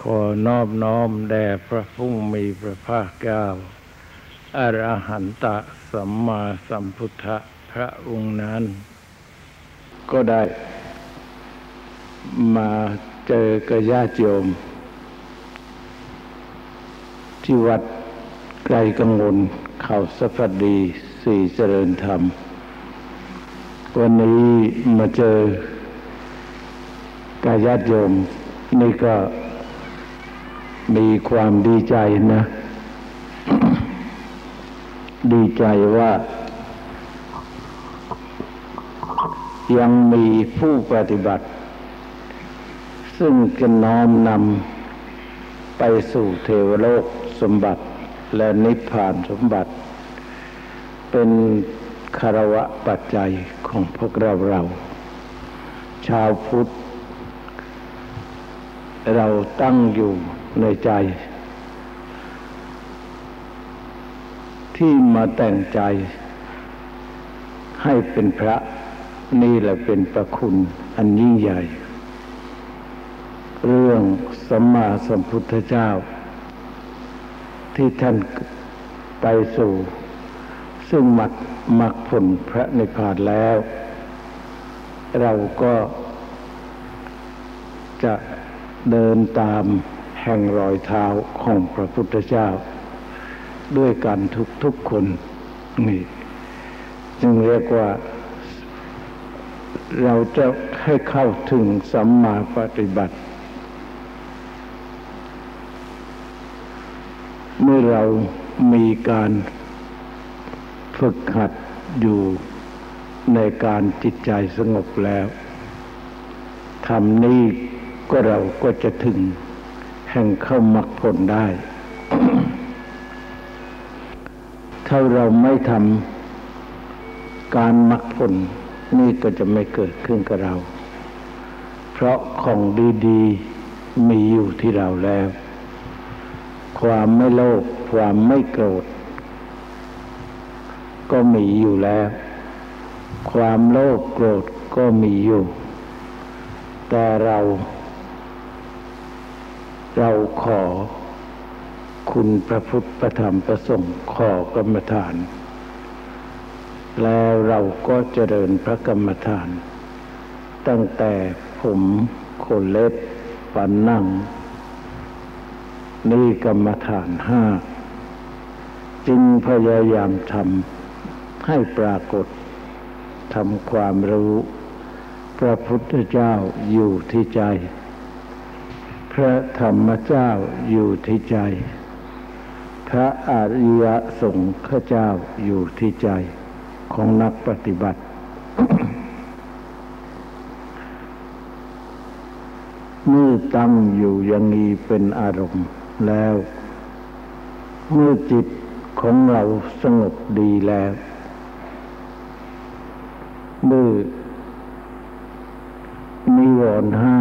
ขอนอบน้อมแด่พระผู้มีพระภาคเจ้าอรหันตะสัมมาสัมพุทธะพระองค์นั้น ก็ได้มาเจอกับญาติโยม ที่วัดไกลกังวลเขาสฟัสดีสี่เจริญธรรม วันนี้มาเจอกับญาติโยมนี่ก็ มีความดีใจนะ ดีใจว่า ยังมีผู้ปฏิบัติ ซึ่งจะน้อมนำไปสู่เทวโลกสมบัติและนิพพานสมบัติ เป็นคารวะปัจจัยของพวกเราเรา ชาวพุทธ เราตั้งอยู่ ในใจ ที่มาแต่งใจ ให้เป็นพระนี่แหละเป็นประคุณอันยิ่งใหญ่ เรื่องสัมมาสัมพุทธเจ้า ที่ท่านไปสู่ ซึ่งมักมักผลพระนิพพานแล้ว เราก็จะเดินตาม ห่งรอยเท้าของพระพุทธเจ้า ด้วยกันทุกทุกคนนี่จึงเรียกว่าเราจะให้เข้าถึงสัมมาปฏิบัติ เมื่อเรามีการฝึกหัดอยู่ในการจิตใจสงบแล้วทำนี้ก็เราก็จะถึง แห่งเข้ามรรคผลได้ ถ้าเราไม่ทำการมรรคผลนี่ก็จะไม่เกิดขึ้นกับเรา เพราะของดีๆมีอยู่ที่เราแล้ว ความไม่โลภความไม่โกรธ ก็มีอยู่แล้ว ความโลภโกรธก็มีอยู่ แต่เรา เราขอคุณพระพุทธประธรรมประสงค์ขอกรรมฐาน แล้วเราก็เจริญพระกรรมฐาน ตั้งแต่ผมขนเล็บฝันนั่ง นี่กรรมฐานห้าจึงพยายามทำให้ปรากฏทำความรู้ พระพุทธเจ้าอยู่ที่ใจ ระธรรมเจ้าอยู่ที่ใจ พระอริยสงฆ์เจ้าอยู่ที่ใจของนักปฏิบัติเมื่อตั้งอยู่อย่างนี้เป็นอารมณ์แล้ว เมื่อจิตของเราสงบดีแล้วเมื่อมีวรห้า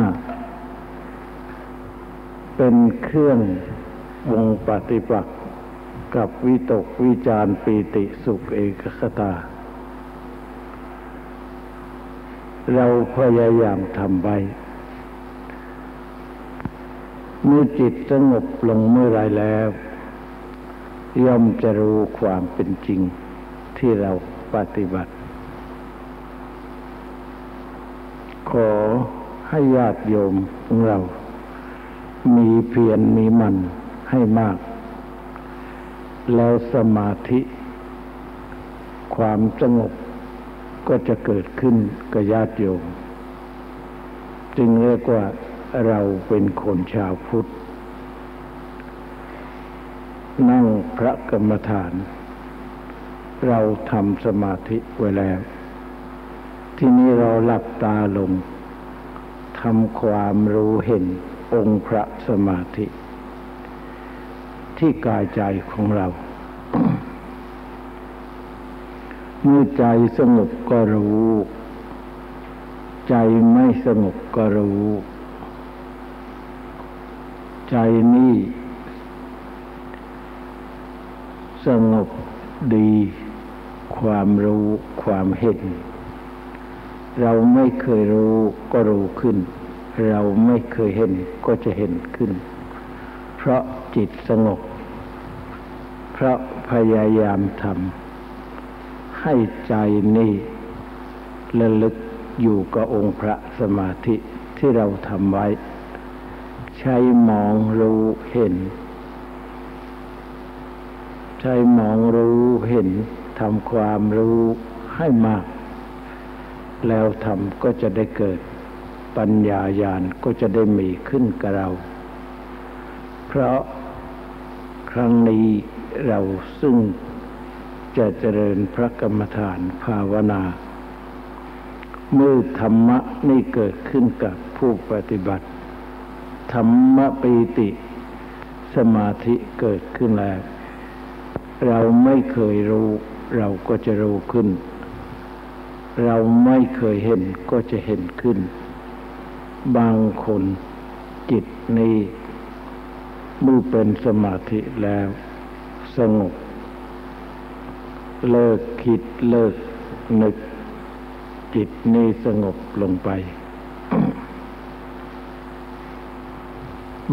เครื่องวงปฏิบัติกับวิตกวิจารปีติสุขเอกคตา เราพยายามทำไปเมื่อจิตสงบลงเมื่อไรแล้ว ย่อมจะรู้ความเป็นจริงที่เราปฏิบัติ ขอให้ญาติโยมของเรา มีเพียรมีมันให้มาก แล้วสมาธิ ความสงบก็จะเกิดขึ้นกับญาติโยมจึงเรียกว่าเราเป็นคนชาวพุทธ นั่งพระกรรมฐาน เราทำสมาธิไว้แล้ว ที่นี้เราหลับตาลงทำความรู้เห็น องค์พระสมาธิ ที่กายใจของเรา เมื่อใจสงบก็รู้ ใจไม่สงบก็รู้ ใจนี่สงบดีความรู้ความเห็น เราไม่เคยรู้ก็รู้ขึ้น เราไม่เคยเห็นก็จะเห็นขึ้น เพราะจิตสงบ เพราะพยายามทำให้ใจนี่ระลึกอยู่กับองค์พระสมาธิที่เราทำไว้ ใช้มองรู้เห็น ใช้มองรู้เห็นทำความรู้ให้มาก แล้วทำก็จะได้เกิด ปัญญาญาณก็จะได้มีขึ้นกับเรา เพราะครั้งนี้เราซึ่งจะเจริญพระกรรมฐานภาวนา เมื่อธรรมะนี่เกิดขึ้นกับผู้ปฏิบัติ ธรรมะปีติสมาธิเกิดขึ้นแล้ว เราไม่เคยรู้เราก็จะรู้ขึ้น เราไม่เคยเห็นก็จะเห็นขึ้น บางคนจิตนี้เมื่อเป็นสมาธิแล้ว สงบ เลิกคิดเลิกนึก จิตนี้สงบลงไป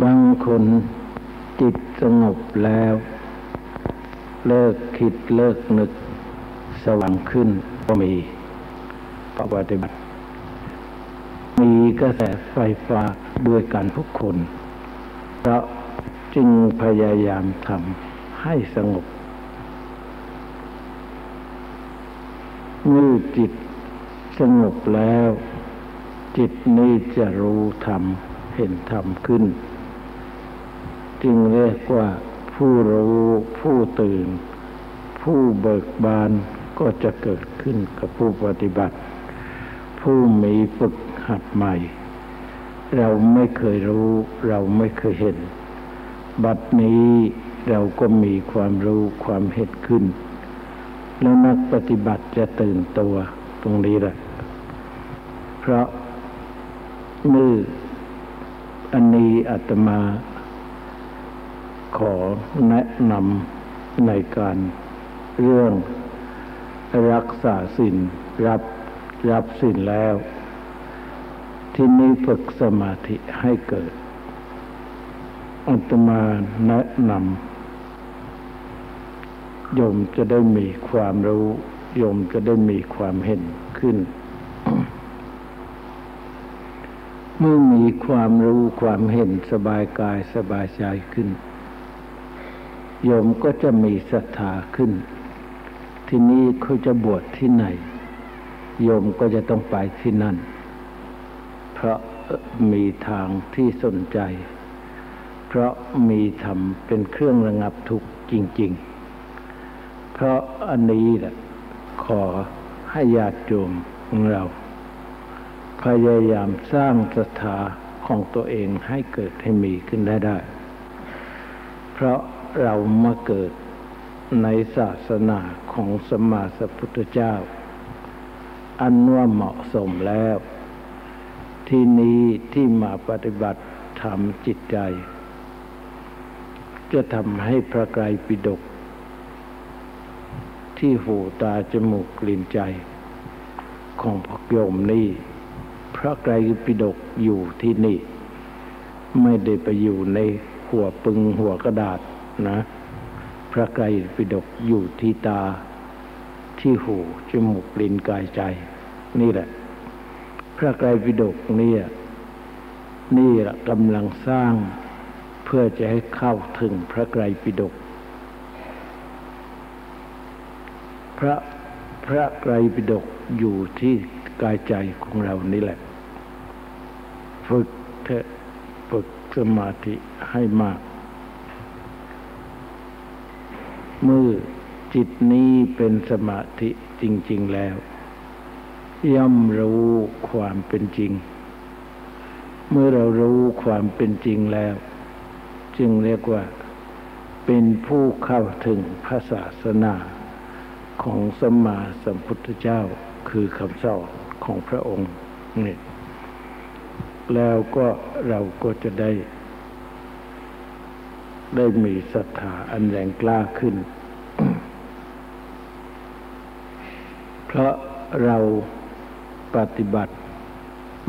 บางคนจิตสงบแล้ว เลิกคิดเลิกนึก สว่างขึ้นก็มีปฏิบัติ กระแสไฟฟ้าด้วยกันทุกคน เพราะจึงพยายามทำให้สงบเมื่อจิตสงบแล้ว จิตนี้จะรู้ธรรมเห็นธรรมขึ้น จึงเรียกว่าผู้รู้ผู้ตื่น ผู้เบิกบานก็จะเกิดขึ้นกับผู้ปฏิบัติ ผู้มีฝึก หัดใหม่ เราไม่เคยรู้ เราไม่เคยเห็น บัดนี้เราก็มีความรู้ความเห็นขึ้น แล้วนักปฏิบัติจะตื่นตัวตรงนี้แหละ เพราะมืออันนี้อาตมา ขอแนะนำในการเรื่องรักษาสินรับรับสินแล้ว ที่นี้ฝึกสมาธิให้เกิดอัตมาแนะนำโยมจะได้มีความรู้โยมจะได้มีความเห็นขึ้น เมื่อมีความรู้ความเห็นสบายกายสบายใจขึ้น โยมก็จะมีศรัทธาขึ้น ที่นี้เขาจะบวชที่ไหน โยมก็จะต้องไปที่นั่น เพราะมีทางที่สนใจ เพราะมีธรรมเป็นเครื่องระงับทุกข์จริง ๆ เพราะอันนี้แหละขอให้ญาติโยมของเรา พยายามสร้างศรัทธาของตัวเองให้เกิดให้มีขึ้นได้ได้ เพราะเรามาเกิดในศาสนาของสมมาสัพพุทธเจ้า อันว่าเหมาะสมแล้ว ที่นี้ที่มาปฏิบัติทำจิตใจ จะทำให้พระไกรปิฎกที่หูตาจมูกกลิ่นใจ ของพระโยมนี่พระไกรปิฎกอยู่ที่นี่ ไม่ได้ไปอยู่ในหัวปึงหัวกระดาษนะ พระไกรปิฎกอยู่ที่ตาที่หูจมูกลิ้นกายใจ นี่แหละ พระไกรปิฎกนี่นี่ละกำลังสร้างเพื่อจะให้เข้าถึงพระไกรปิฎกพระพระไกรปิฎกอยู่ที่กายใจของเรานี่แหละ ฝึกเถอะฝึกสมาธิให้มาก เมื่อจิตนี้เป็นสมาธิจริง ๆแล้ว ย่อมรู้ความเป็นจริง เมื่อเรารู้ความเป็นจริงแล้ว จึงเรียกว่า เป็นผู้เข้าถึงพระศาสนาของสมมาสัมพุทธเจ้าคือคำสอนของพระองค์นี่แล้วก็เราก็จะได้ ได้มีศรัทธาอันแรงกล้าขึ้น เพราะเรา ปฏิบัติ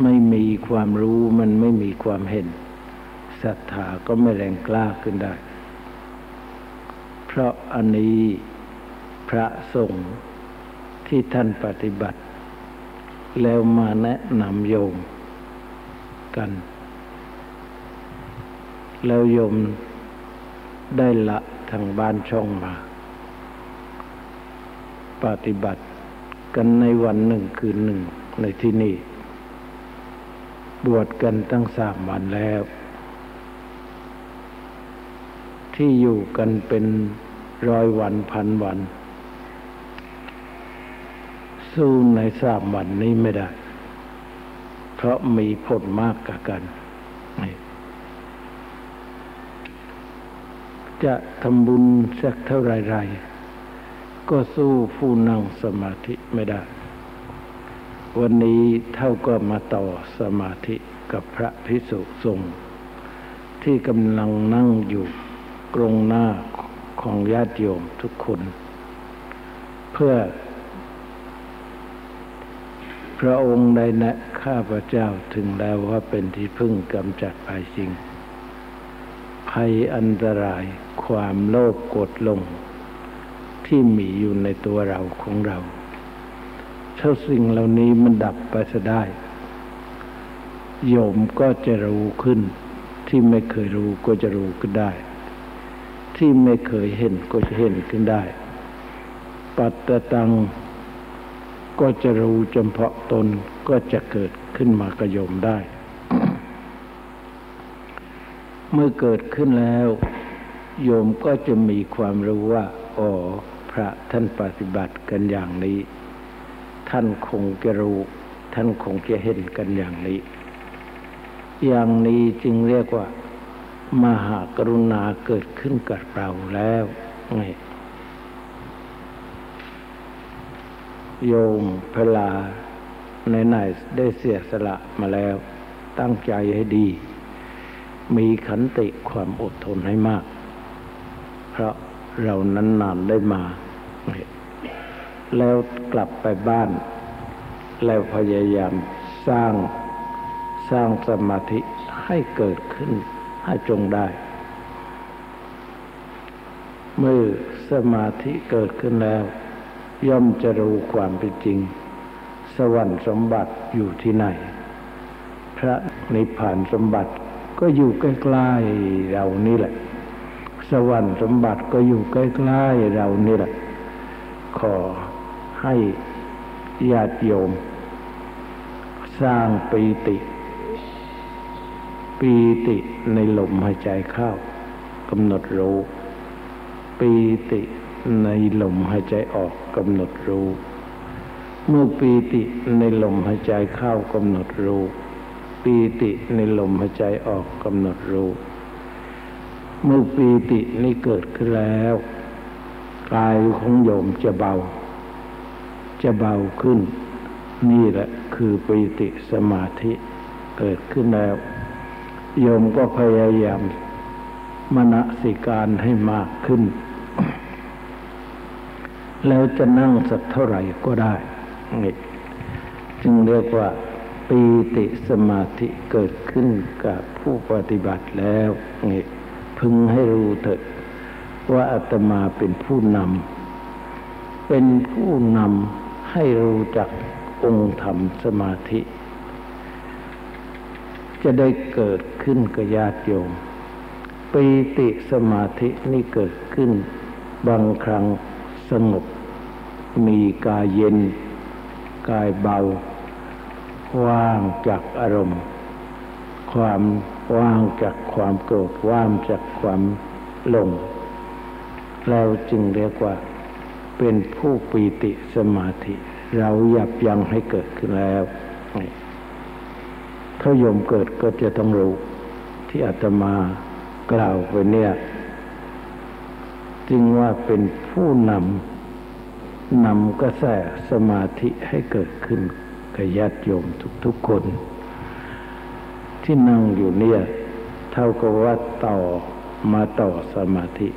ไม่มีความรู้มันไม่มีความเห็นศรัทธาก็ไม่แรงกล้าขึ้นได้ เพราะอันนี้พระสงฆ์ที่ท่านปฏิบัติ แล้วมาแนะนำโยมกัน แล้วโยมได้ละทางบ้านช่องมา ปฏิบัติกันในวันหนึ่งคืนหนึ่ง ในที่นี่ บวชกันตั้งสามวันแล้ว ที่อยู่กันเป็นร้อยวันพันวัน สู้ในสามวันนี้ไม่ได้ เพราะมีผลมากกับกัน จะทำบุญสักเท่าไรๆก็สู้ผู้นั่งสมาธิไม่ได้ วันนี้เท่าก็มาต่อสมาธิกับพระพิสุสงฆ์ที่กำลังนั่งอยู่กรงหน้าของญาติโยมทุกคน เพื่อ พระองค์ได้แนะข้าพระเจ้าถึงแล้วว่าเป็นที่พึ่งกำจัดภัยจริง ภัยอันตรายความโลภกดลง ที่มีอยู่ในตัวเราของเรา ถ้าสิ่งเหล่านี้มันดับไปจะได้ โยมก็จะรู้ขึ้น ที่ไม่เคยรู้ก็จะรู้ขึ้นได้ ที่ไม่เคยเห็นก็จะเห็นขึ้นได้ ปัตตตังก็จะรู้เฉพาะตนก็จะเกิดขึ้นมากระยมได้ เมื่อเกิดขึ้นแล้ว โยมก็จะมีความรู้ว่า อ๋อ พระท่านปฏิบัติกันอย่างนี้ ท่านคงจะรู้ ท่านคงจะเห็นกันอย่างนี้ อย่างนี้จึงเรียกว่า มหากรุณาเกิดขึ้นกับเราแล้วนี่โยมพลาในไหนได้เสียสละมาแล้ว ตั้งใจให้ดี มีขันติความอดทนให้มาก เพราะเรานั้นนานได้มา แล้วกลับไปบ้าน แล้วพยายามสร้างสร้างสมาธิให้เกิดขึ้นให้จงได้ เมื่อสมาธิเกิดขึ้นแล้ว ย่อมจะรู้ความเป็นจริง สวรรค์สมบัติอยู่ที่ไหน พระนิพพานสมบัติก็อยู่ใกล้ๆเรานี่แหละ สวรรค์สมบัติก็อยู่ใกล้ๆเรานี่แหละ ขอ ให้ญาติโยม สร้างปีติ ปีติในลมหายใจเข้ากำหนดรู้ปีติในลมหายใจออกกำหนดรู้ เมื่อปีติในลมหายใจเข้ากำหนดรู้ ปีติในลมหายใจออกกำหนดรู้ เมื่อปีตินี้เกิดขึ้นแล้ว กายของโยมจะเบา จะเบาขึ้น นี่แหละคือปีติสมาธิเกิดขึ้นแล้ว โยมก็พยายามมณสิการให้มากขึ้น แล้วจะนั่งสักเท่าไหร่ก็ได้จึงเรียกว่าปีติสมาธิเกิดขึ้นกับผู้ปฏิบัติแล้วนี่พึงให้รู้เถิดว่าอาตมาเป็นผู้นำ เป็นผู้นำ ให้รู้จักองค์ธรรมสมาธิ จะได้เกิดขึ้นกับญาติโยมปีติสมาธินี่เกิดขึ้น บางครั้งสงบ มีกายเย็น กายเบา ว่างจากอารมณ์ ความว่างจากความโกรธว่างจากความหลงเราจึงเรียกว่า เป็นผู้ปีติสมาธิ เรายับยั้งให้เกิดขึ้นแล้วถ้ายมเกิดก็จะต้องรู้ ที่อาตมากล่าวไปเนี่ยจึงว่าเป็นผู้นำนำกระแสสมาธิให้เกิดขึ้นกับญาติโยมทุกๆคน ที่นั่งอยู่เนี่ย เท่ากับว่าต่อมาต่อสมาธิ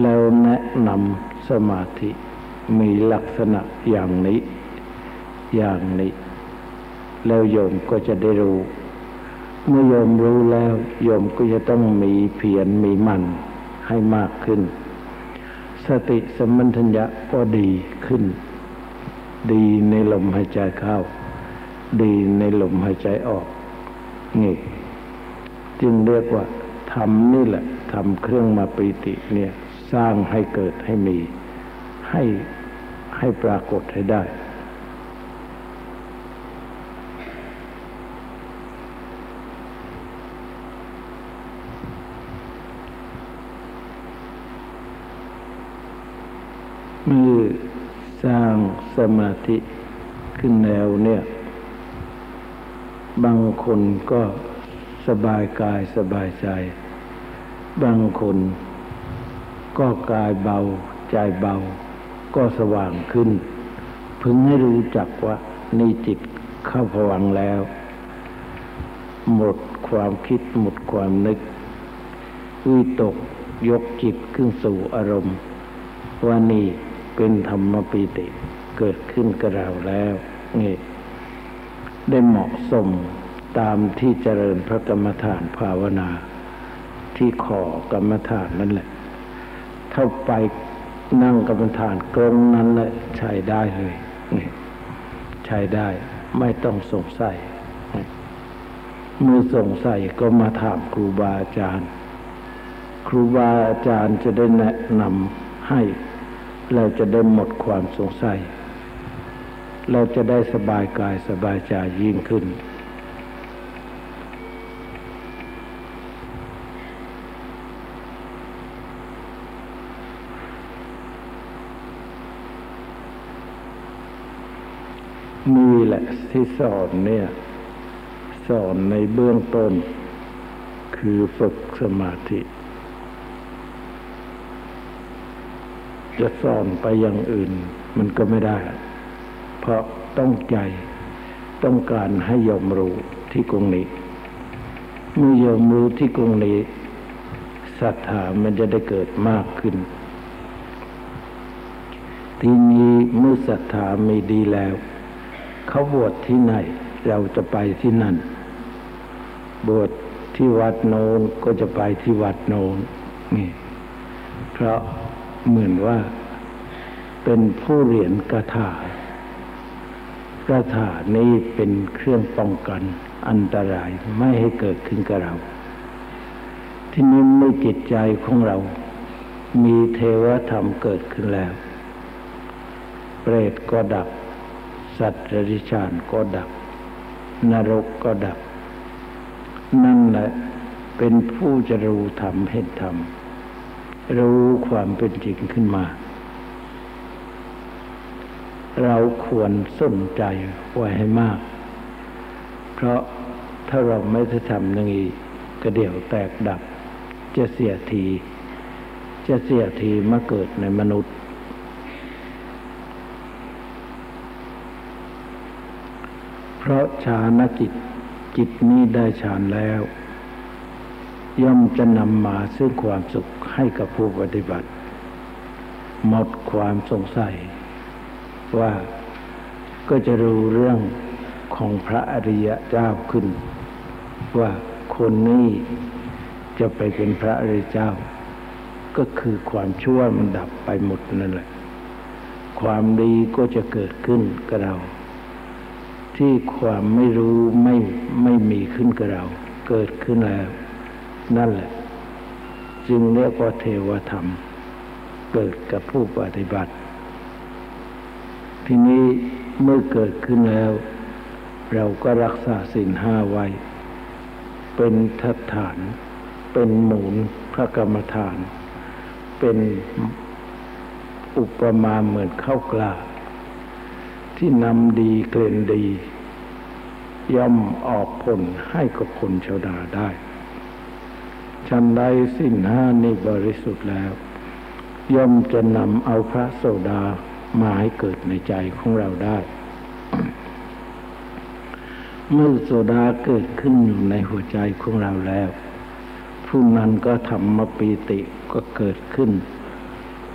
แล้วแนะนำ สมาธิมีลักษณะอย่างนี้ อย่างนี้ แล้วโยมก็จะได้รู้ เมื่อโยมรู้แล้วโยมก็จะต้องมีเพียรมีมันให้มากขึ้น สติสมัญญะก็ดีขึ้น ดีในลมหายใจเข้า ดีในลมหายใจออก นี่ จึงเรียกว่าทำนี่แหละทำเครื่องมาปีติเนี่ย สร้างให้เกิดให้มี ให้ให้ปรากฏให้ได้ เมื่อสร้างสมาธิขึ้นแนวเนี่ย บางคนก็สบายกายสบายใจ บางคน ก็กายเบาใจเบา ก็สว่างขึ้น พึงให้รู้จักว่านี่จิตเข้าผวังแล้ว หมดความคิดหมดความนึกวิตกยกจิตขึ้นสู่อารมณ์ ว่านี่เป็นธรรมปีติเกิดขึ้นกับเราแล้วนี่ได้เหมาะสมตามที่เจริญพระกรรมฐานภาวนา ที่ขอกรรมฐานนั่นแหละ ถ้าไปนั่งกรรมฐานกรงนั้นแหละใช้ได้เลยใช้ได้ ไม่ต้องสงสัยเมื่อสงสัยก็มาถามครูบาอาจารย์ ครูบาอาจารย์จะได้แนะนำให้ เราจะได้หมดความสงสัย เราจะได้สบายกายสบายใจยิ่งขึ้น มีแหละที่สอนเนี่ย สอนในเบื้องต้น คือฝึกสมาธิ จะสอนไปอย่างอื่น มันก็ไม่ได้ เพราะต้องใจต้องการให้ยอมรู้ที่กรงนี้เมื่อยอมรู้ที่กรงนี้ศรัทธามันจะได้เกิดมากขึ้น ทีนี้เมื่อศรัทธามีดีแล้ว เขาบวชที่ไหน เราจะไปที่นั่น บวชที่วัดโน้นก็จะไปที่วัดโน้นนี่เพราะเหมือนว่าเป็นผู้เรียนกระถากระถานี้เป็นเครื่องป้องกันอันตรายไม่ให้เกิดขึ้นกับเรา ที่นี้เมื่อจิตใจของเรา มีเทวธรรมเกิดขึ้นแล้ว เปรตก็ดับ สัตว์ริชานก็ดับ นรกก็ดับ นั่นแหละเป็นผู้จะรู้ธรรมเห็นธรรม รู้ความเป็นจริงขึ้นมา เราควรสนใจไว้ให้มาก เพราะถ้าเราไม่ได้ทำอย่างนี้ก็เดี๋ยวแตกดับ จะเสียที จะเสียทีมาเกิดในมนุษย์ เพราะฌานจิตจิตนี้ได้ฌานแล้ว ย่อมจะนำมาซึ่งความสุขให้กับผู้ปฏิบัติ หมดความสงสัย ว่าก็จะรู้เรื่องของพระอริยเจ้าขึ้น ว่าคนนี้จะไปเป็นพระอริยเจ้า ก็คือความชั่วมันดับไปหมดนั่นแหละ ความดีก็จะเกิดขึ้นกับเรา ที่ความไม่รู้ไม่ไม่มีขึ้นกับเรา เกิดขึ้นแล้วนั่นแหละ จึงเรียกว่าเทวธรรม เกิดกับผู้ปฏิบัติ ทีนี้เมื่อเกิดขึ้นแล้ว เราก็รักษาสินห้าไว้ เป็นทัฐาน เป็นหมูลพระกรรมฐาน เป็นอุปมาเหมือนข้าวกล้า ที่นำดีเกลนดี ย่อมออกผลให้กับคนชาวดาได้ชันใดสิ้นห้านี่บริสุทธิ์แล้ว ย่อมจะนำเอาพระโสดามาให้เกิดในใจของเราได้ เมื่อโสดาเกิดขึ้นอยู่ในหัวใจของเราแล้ว ผู้นั้นก็ธรรมปีติก็เกิดขึ้น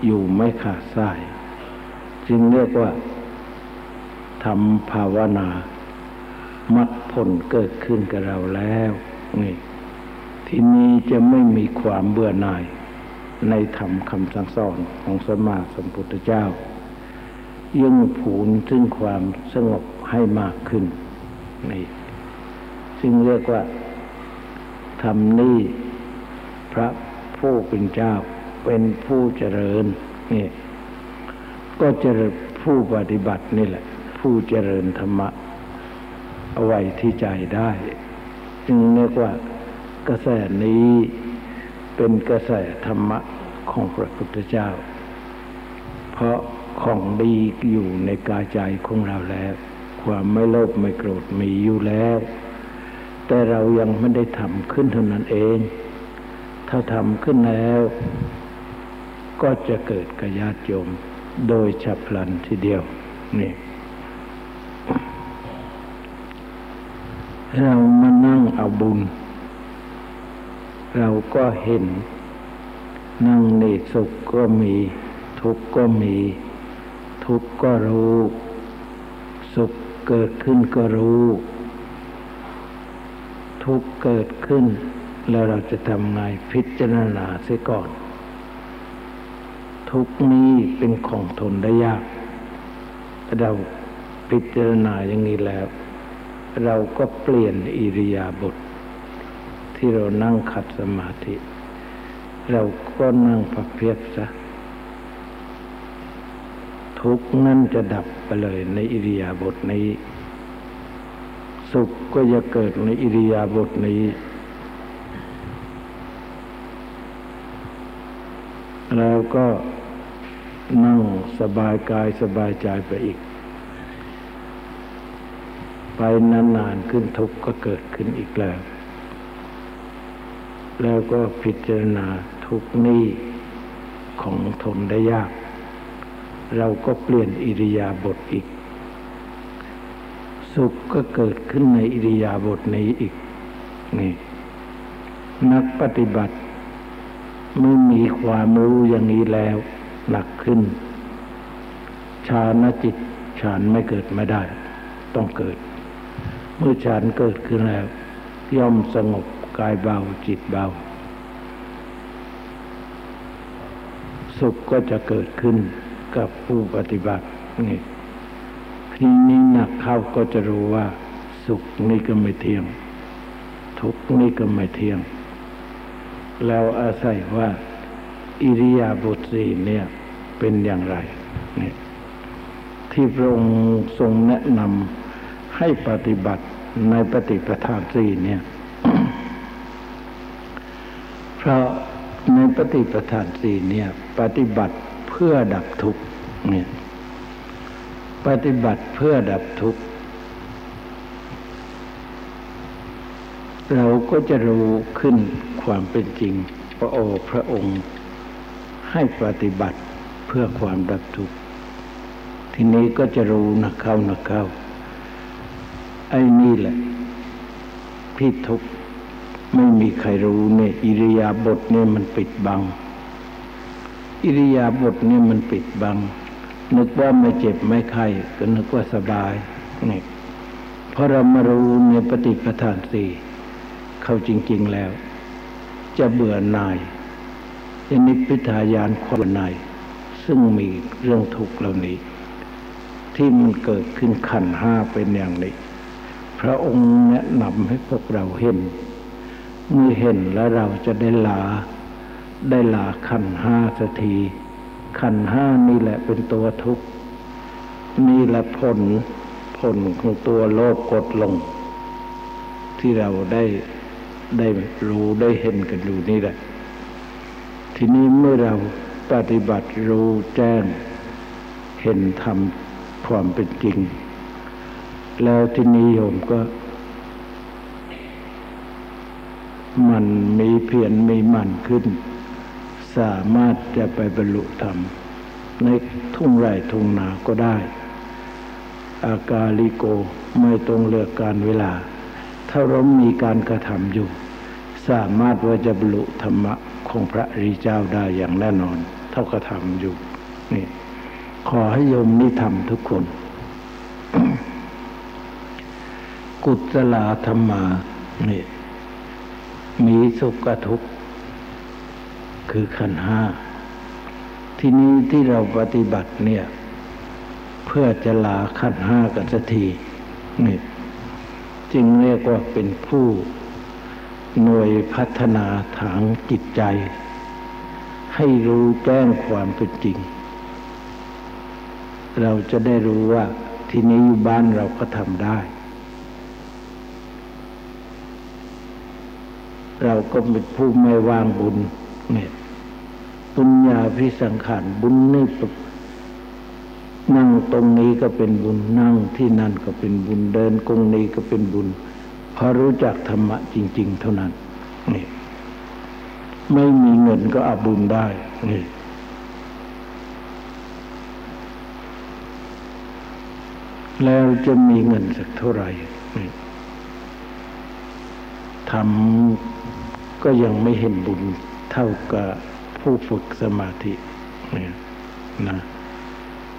อยู่ไม่ขาดสาย จึงเรียกว่า ทำภาวนา มัดผลเกิดขึ้นกับเราแล้วนี่ที่นี้จะไม่มีความเบื่อหน่ายในธรรมคำสั่งสอนของสมมาสัมพุทธเจ้า ยิ่งผูนซึ่งความสงบให้มากขึ้นนี่ซึ่งเรียกว่าทำนี้พระผู้เป็นเจ้าเป็นผู้เจริญนี่ก็จริญผู้ปฏิบัตินี่แหละ ผู้เจริญธรรมะ เอาไว้ที่ใจได้ จึงเรียกว่ากระแสนี้เป็นกระแสธรรมะของพระพุทธเจ้า เพราะของดีอยู่ในกายใจของเราแล้ว ความไม่โลภไม่โกรธมีอยู่แล้ว แต่เรายังไม่ได้ทำขึ้นเท่านั้นเอง ถ้าทำขึ้นแล้ว ก็จะเกิดกระยาโยมโดยฉับพลันทีเดียวนี่ เรามานั่งเอาบุญ เราก็เห็น นั่งในสุขก็มี ทุกข์ก็มี ทุกข์ก็รู้ สุขเกิดขึ้นก็รู้ ทุกข์เกิดขึ้น แล้วเราจะทำไงพิจารณาเสียก่อน ทุกนี้เป็นของทนได้ยากเราพิจารณาอย่างนี้แล้ว เราก็เปลี่ยนอิริยาบถทที่เรานั่งขัดสมาธิ เราก็นั่งพับเพียบซะทุกนั่นจะดับไปเลยในอิริยาบถนี้ สุขก็จะเกิดในอิริยาบถนี้แล้วก็นั่งสบายกายสบายใจไปอีก ไปนานๆขึ้นทุกข์ก็เกิดขึ้นอีกแล้ว แล้วก็พิจารณาทุกนี้ของทนได้ยาก เราก็เปลี่ยนอิริยาบถอีก สุขก็เกิดขึ้นในอิริยาบถนี้อีกนี่ นักปฏิบัติเมื่อมีความรู้อย่างนี้แล้วหนักขึ้นฌานจิตฌานไม่เกิดไม่ได้ ต้องเกิด เมื่อฉันเกิดขึ้นแล้ว ย่อมสงบกายเบาจิตเบา สุขก็จะเกิดขึ้นกับผู้ปฏิบัตินี่ทีนี้หนักเข้าก็จะรู้ว่า สุขนี่ก็ไม่เที่ยง ทุกนี่ก็ไม่เที่ยง แล้วอาศัยว่า อิริยาบถสี่เนี่ยเป็นอย่างไรเนี่ยที่พระองค์ทรงแนะนำ ให้ปฏิบัติในปฏิปทาสี่เนี่ย เพราะในปฏิปทานสี่เนี่ย ปฏิบัติเพื่อดับทุกข์เนี่ยปฏิบัติเพื่อดับทุกข์เราก็จะรู้ขึ้นความเป็นจริง พระโอพระองค์ ให้ปฏิบัติเพื่อความดับทุกข์ทีนี้ก็จะรู้นักเข้านักเข้า ไอ้นี่แหละที่ทุกไม่มีใครรู้เนี่ย อิริยาบถเนี่ยมันปิดบัง อิริยาบถเนี่ยมันปิดบัง นึกว่าไม่เจ็บไม่ไข้ก็นึกว่าสบายนี่พอเรามารู้ในปฏิปทานสี่เข้าจริง ๆแล้ว จะเบื่อหน่ายจะนิพพิทายานความหน่ายซึ่งมีเรื่องทุกข์เหล่านี้ ที่มันเกิดขึ้นขันห้าเป็นอย่างนี้ พระองค์แนะนำให้พวกเราเห็น เมื่อเห็นแล้วเราจะได้ลา ได้ลาขันห้าสักที ขันห้านี่แหละเป็นตัวทุกข์ นี่แหละผลผลของตัวโลภกดลง ที่เราได้ได้รู้ได้เห็นกันอยู่นี่แหละ ทีนี้เมื่อเราปฏิบัติรู้แจ้ง เห็นธรรมความเป็นจริง แล้วที่นิยมก็ มันมีเพียรมีมันขึ้น สามารถจะไปบรรลุธรรม ในทุ่งไร่ทุ่งนาก็ได้ อากาลิโกไม่ต้องเลือกการเวลา ถ้าเรามีการกระทำอยู่ สามารถว่าจะบรรลุธรรมะของพระรีเจ้าได้อย่างแน่นอน เท่ากระทำอยู่นี่ขอให้โยมนี่ทำทุกคน กุศลาธรรมานี่มีสุขทุกข์คือขันห้า ที่นี้ที่เราปฏิบัติเนี่ย เพื่อจะลาขันห้ากันสักทีนี่จึงเรียกว่าเป็นผู้หน่วยพัฒนาทางจิตใจ ให้รู้แจ้งความเป็นจริง เราจะได้รู้ว่าที่นี้อยู่บ้านเราก็ทำได้ เราก็เป็นผู้ไม่วางบุญเนี่ยปุญญาพิสังขารบุญนี่นั่งตรงนี้ก็เป็นบุญนั่งที่นั่นก็เป็นบุญเดินกงนี้ก็เป็นบุญพอรู้จักธรรมะจริง ๆ เท่านั้นนี่ไม่มีเงินก็อาบุญได้นี่แล้วจะมีเงินสักเท่าไหร่ทำ ก็ยังไม่เห็นบุญเท่ากับผู้ฝึกสมาธิเนี่ยนะ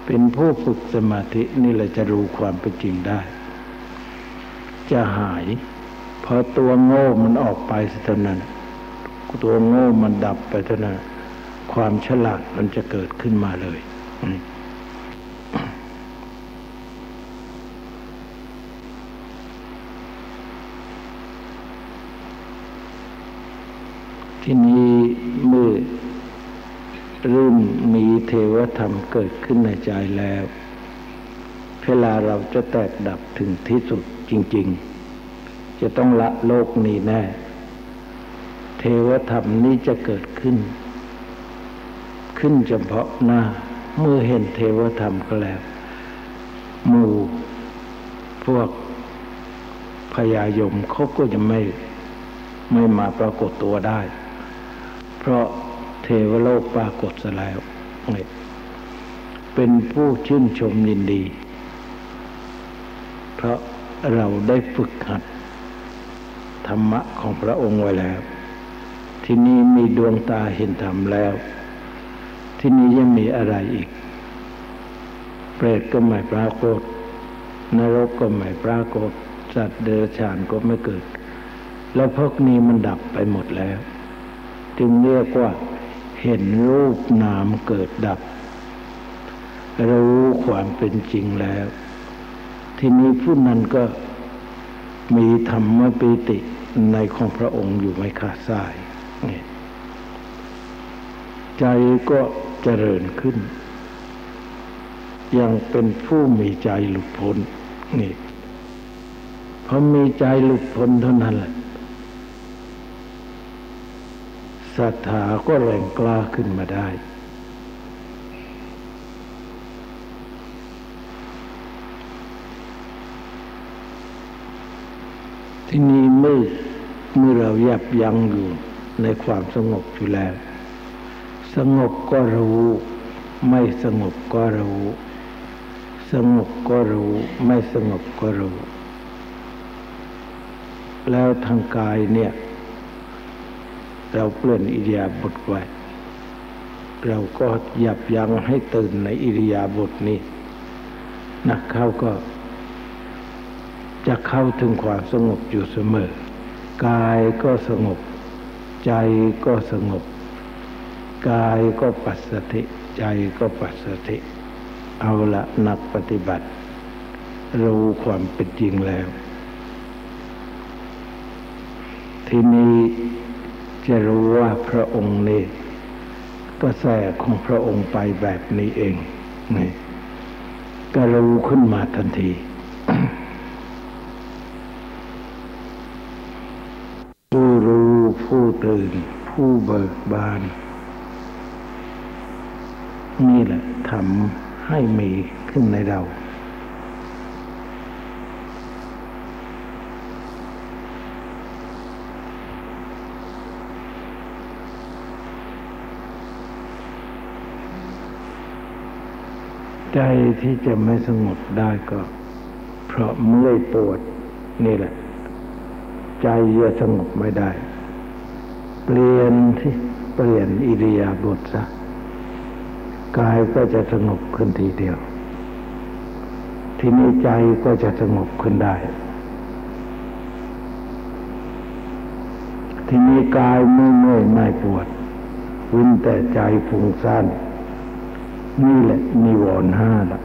เป็นผู้ฝึกสมาธินี่แหละจะรู้ความเป็นจริงได้ จะหายพอตัวโง่มันออกไปเท่านั้น ตัวโง่มันดับไปเท่านั้นความฉลาดมันจะเกิดขึ้นมาเลย ที่นี้เมื่อเริ่มมีเทวธรรมเกิดขึ้นในใจแล้ว เวลาเราจะแตกดับถึงที่สุดจริง ๆ จะต้องละโลกนี้แน่ เทวธรรมนี้จะเกิดขึ้น ขึ้นเฉพาะหน้า เมื่อเห็นเทวธรรมก็แล้วหมู่พวกพยายมเขาก็จะไม่ไม่มาปรากฏตัวได้ เพราะเทวโลกปรากฏแล้ว เป็นผู้ชื่นชมยินดี เพราะเราได้ฝึกหัด ธรรมะของพระองค์ไว้แล้ว ที่นี่มีดวงตาเห็นธรรมแล้ว ที่นี่ยังมีอะไรอีก เปรตก็ไม่ปรากฏนรกก็ไม่ปรากฏสัตว์เดรัจฉานก็ไม่เกิด แล้วพวกนี้มันดับไปหมดแล้ว จึงเรียกว่าเห็นรูปนามเกิดดับ รู้ความเป็นจริงแล้ว ทีนี้ผู้นั้นก็มีธรรมปิติในของพระองค์อยู่ไม่ขาดสาย ใจก็เจริญขึ้น ยังเป็นผู้มีใจหลุดพ้นนี่พอมีใจหลุดพ้นเท่านั้นแหละ ศรัทธาก็แรงกล้าขึ้นมาได้ ที่นี้เมื่อเมื่อเรายับยั้งอยู่ในความสงบอยู่แล้ว สงบก็รู้ ไม่สงบก็รู้ สงบก็รู้ ไม่สงบก็รู้ แล้วทางกายเนี่ย เราเปลี่ยนอิริยาบถไว้ เราก็หยับยั้งให้ตื่นในอิริยาบถนี้นักเข้าก็ จะเข้าถึงความสงบอยู่เสมอ กายก็สงบ ใจก็สงบ กายก็ปัสสติ ใจก็ปัสสติ เอาละนักปฏิบัติ รู้ความเป็นจริงแล้ว ทีนี้ จะรู้ว่าพระองค์นี่กระแสของพระองค์ไปแบบนี้เองนี่ก็รู้ขึ้นมาทันที ผู้รู้ผู้ตื่น ผู้เบิกบาน นี่แหละทำให้มีขึ้นในเรา ใจที่จะไม่สงบได้ก็ เพราะเมื่อยปวดนี่แหละ ใจจะสงบไม่ได้ เปลี่ยนที่เปลี่ยนอิริยาบถซะกายก็จะสงบขึ้นทีเดียว ทีนี้ใจก็จะสงบขึ้นได้ ทีนี้กายไม่เมื่อยไม่ปวดวินแต่ใจฟุ้งซ่าน นี่แหละนิวรณ์ห้าละ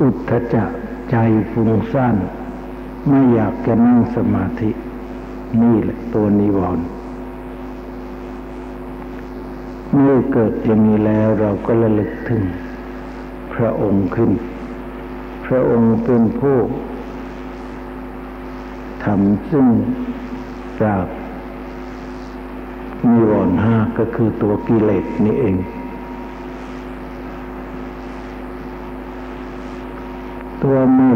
อุทธจะใจฟุ้งซ่านไม่อยากจะนั่งสมาธิ นี่แหละตัวนิวรณ์เมื่อเกิดอย่างนี้แล้วเราก็ระลึกถึงพระองค์ขึ้น พระองค์เป็นผู้ทำซึ่งจาก นิวรณ์ห้าก็คือตัวกิเลสนี่เอง ตัวไม่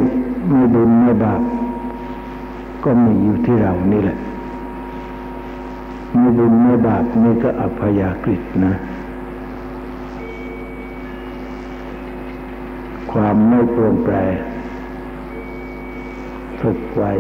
ไม่บุญไม่บาปก็มีอยู่ที่เรานี่แหละไม่บุญไม่บาปนี่ก็อภยากฤินะ ความไม่เปลี่ยนแปลฝึกไว้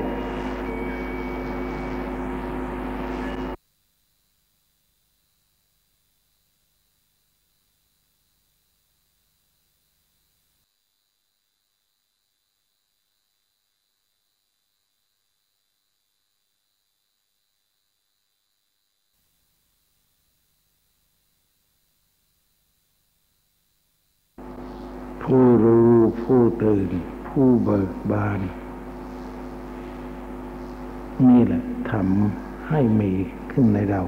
ผู้รู้ผู้ตื่น ผู้เบิกบาน นี่แหละทำให้มีขึ้นในเรา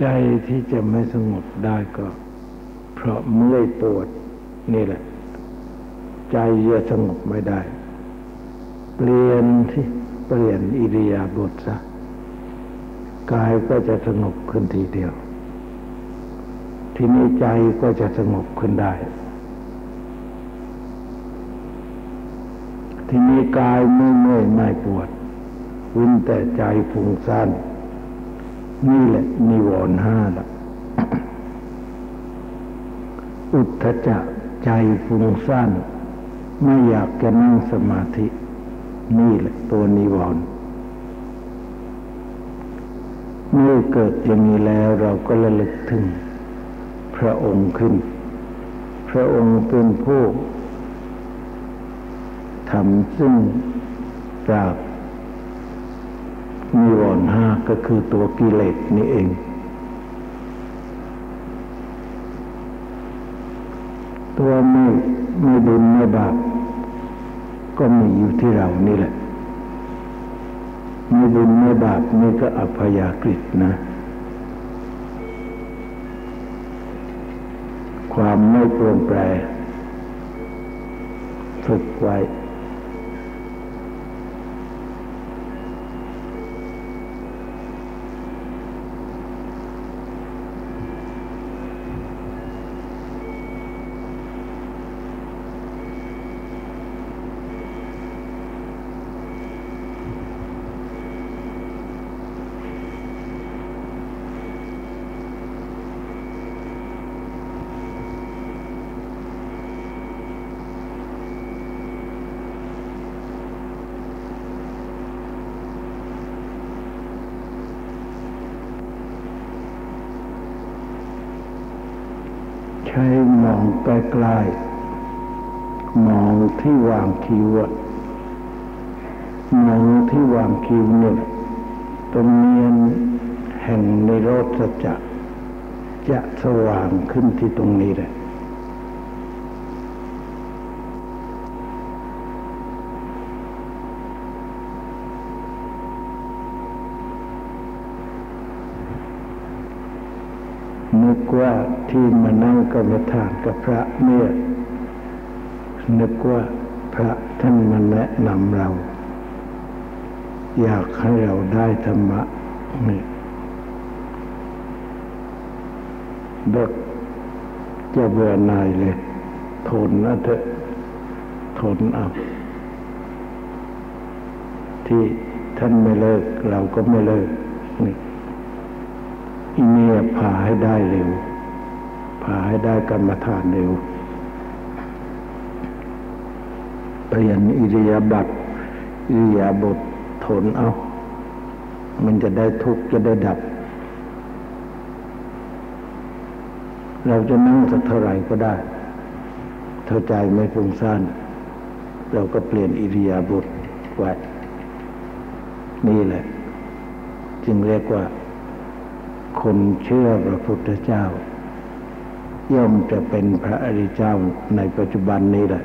ใจที่จะไม่สงบได้ก็ เพราะเมื่อยปวด นี่แหละ ใจจะสงบไม่ได้ เปลี่ยนที่เปลี่ยนอิริยาบถซะกายก็จะสงบขึ้นทีเดียว ทีนี้ใจก็จะสงบขึ้นได้ ทีนี้กายไม่เมื่อยไม่ปวดวินแต่ใจฟุ้งซ่านนี่แหละนิวรณ์ห้าละอุทธจะใจฟุ้งซ่านไม่อยากจะนั่งสมาธิ นี่แหละตัวนิวรณ์เมื่อเกิดอย่างนี้แล้วเราก็ระลึกถึงพระองค์ขึ้น พระองค์เป็นผู้ทำซึ่งปราบนิวรณ์ห้าก็คือตัวกิเลสนี่เอง ตัวไม่ไม่บุญไม่บาป ก็มีอยู่ที่เรานี่แหละไม่บุญไม่บาปนี่ก็อภยากฤินะ ความไม่เปลี่ยนแปลฝึกไว้ใช้มองใกล้ๆมองที่วางคิวมองที่วางคิวเนี่ยตรงเนียนแห่งในโรสจะจะสว่างขึ้นที่ตรงนี้แหละ นึกว่าที่มานั่งกรรมฐานกับพระเนี่ยนึกว่าพระท่านมาแนะนำเรา อยากให้เราได้ธรรมะนี่เด็กจะเบื่อหน่ายเลย ทนนะเถอะทนเอาที่ท่านไม่เลิก เราก็ไม่เลิก เมียพาให้ได้เร็วพาให้ได้กรรมฐานเร็ว เปลี่ยนอิริยาบถอิริยาบถทนเอา มันจะได้ทุกข์จะได้ดับ เราจะนั่งสักเท่าไหร่ก็ได้ เท่าใจไม่ฟุ้งซ่านเราก็เปลี่ยนอิริยาบถไว้นี่แหละ จึงเรียกว่า คนเชื่อพระพุทธเจ้า ย่อมจะเป็นพระอริยเจ้าในปัจจุบันนี้แหละ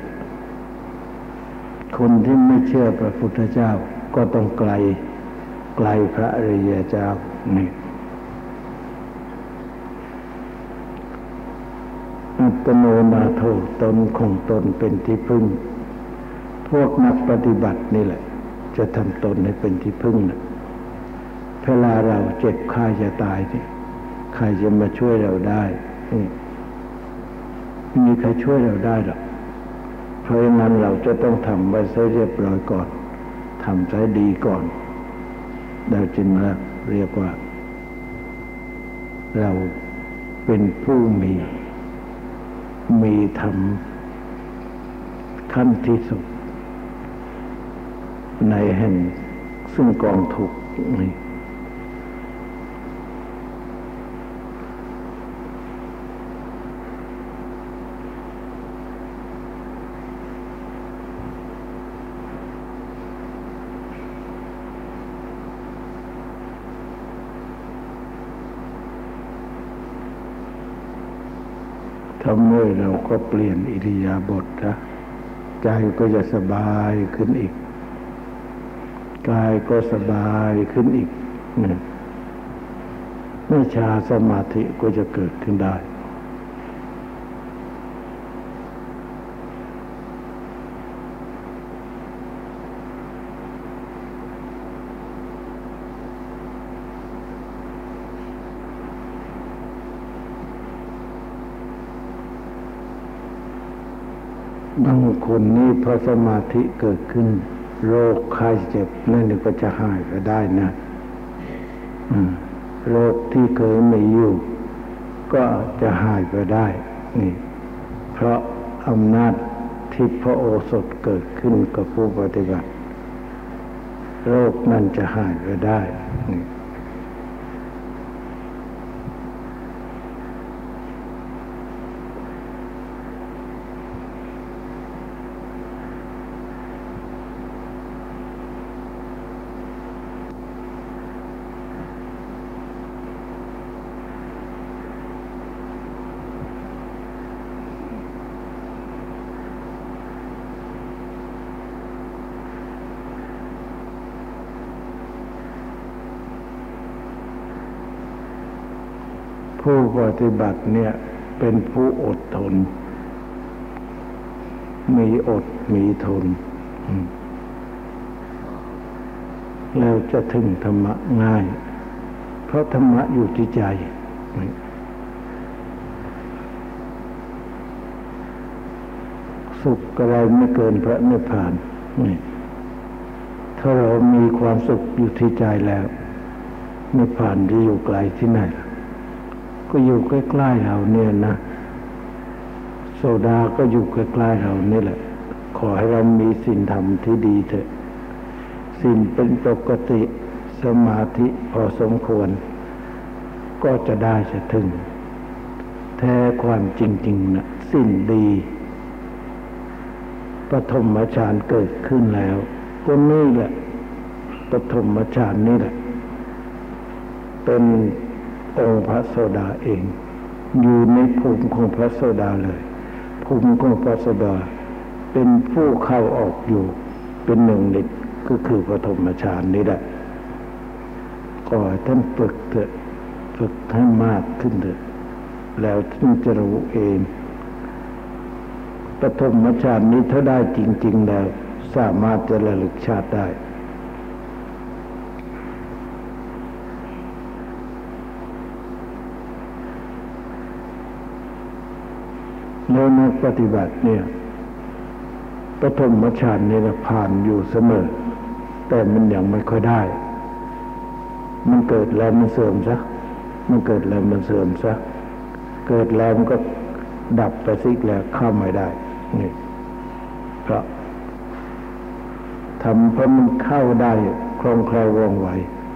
คนที่ไม่เชื่อพระพุทธเจ้าก็ต้องไกลไกลพระอริยเจ้านี่อัตโนนาโถตนของตนเป็นที่พึ่ง พวกนักปฏิบัตินี่แหละ จะทำตนให้เป็นที่พึ่งนะ เวลาเราเจ็บใครจะตายนี่ใครจะมาช่วยเราได้ไม่มีใครช่วยเราได้หรอกเพราะงั้นเราจะต้องทำไว้เรียบร้อยก่อนทำใช้ดีก่อนเราจึงเรียกว่า เราเป็นผู้มี มีธรรมขั้นที่สุด ในแห่งซึ่งกองทุกนี้าเมื่อเราก็เปลี่ยนอิริยาบถนะใจก็จะสบายขึ้นอีก กายก็สบายขึ้นอีกเนี่ยเมื่อชาสมาธิก็จะเกิดขึ้นได้ บางคนนี่พอสมาธิเกิดขึ้น โรคไข้เจ็บนั่นก็จะหายไปได้นะโรคที่เคยไมีอยู่ ก็จะหายไปได้ นี่ เพราะอำนาจที่พระโอสถเกิดขึ้นกับผู้ปฏิบัติ โรคนั้นจะหายไปได้นี่ ผู้ปฏิบัติเนี่ยเป็นผู้อดทน มีอดมีทน แล้วจะถึงธรรมะง่าย เพราะธรรมะอยู่ที่ใจสุขอะไรไม่เกินพระนิพพานนี่ถ้าเรามีความสุขอยู่ที่ใจแล้วนิพพานจะอยู่ไกลที่ไหนล่ะ ก็อยู่ใกล้ๆเราเนี่ยนะ โซดาก็อยู่ใกล้ๆเรานี่แหละ ขอให้เรามีสิ่งธรรมที่ดีเถอะสิ่งเป็นปกติสมาธิพอสมควร ก็จะได้จะถึง แท้ความจริงๆนะสิ่งดีปฐมฌานเกิดขึ้นแล้วก็นี่แหละปฐมฌานนี่แหละ เป็น องค์พระโสดาเอง อยู่ในภูมิของพระโสดาเลย ภูมิของพระโสดา เป็นผู้เข้าออกอยู่ เป็นหนึ่งนิดก็คือปฐมฌานนี่แหละก็ท่านฝึกเถอะฝึกให้มากขึ้นเถอะแล้วท่านจะรู้เองปฐมฌานนี้ถ้าได้จริง ๆ แล้ว สามารถจะระลึกชาติได้ แล้วนักปฏิบัติเนี่ยปฐมฌานนี่ผ่านอยู่เสมอ แต่มันยังไม่ค่อยได้ มันเกิดแล้วมันเสื่อมซะมันเกิดแล้วมันเสื่อมซะเกิดแล้วมันก็ดับไปซิกแล้วเข้าไม่ได้นี่เพราะทำเพราะมันเข้าได้คล่องแคล่วว่องไว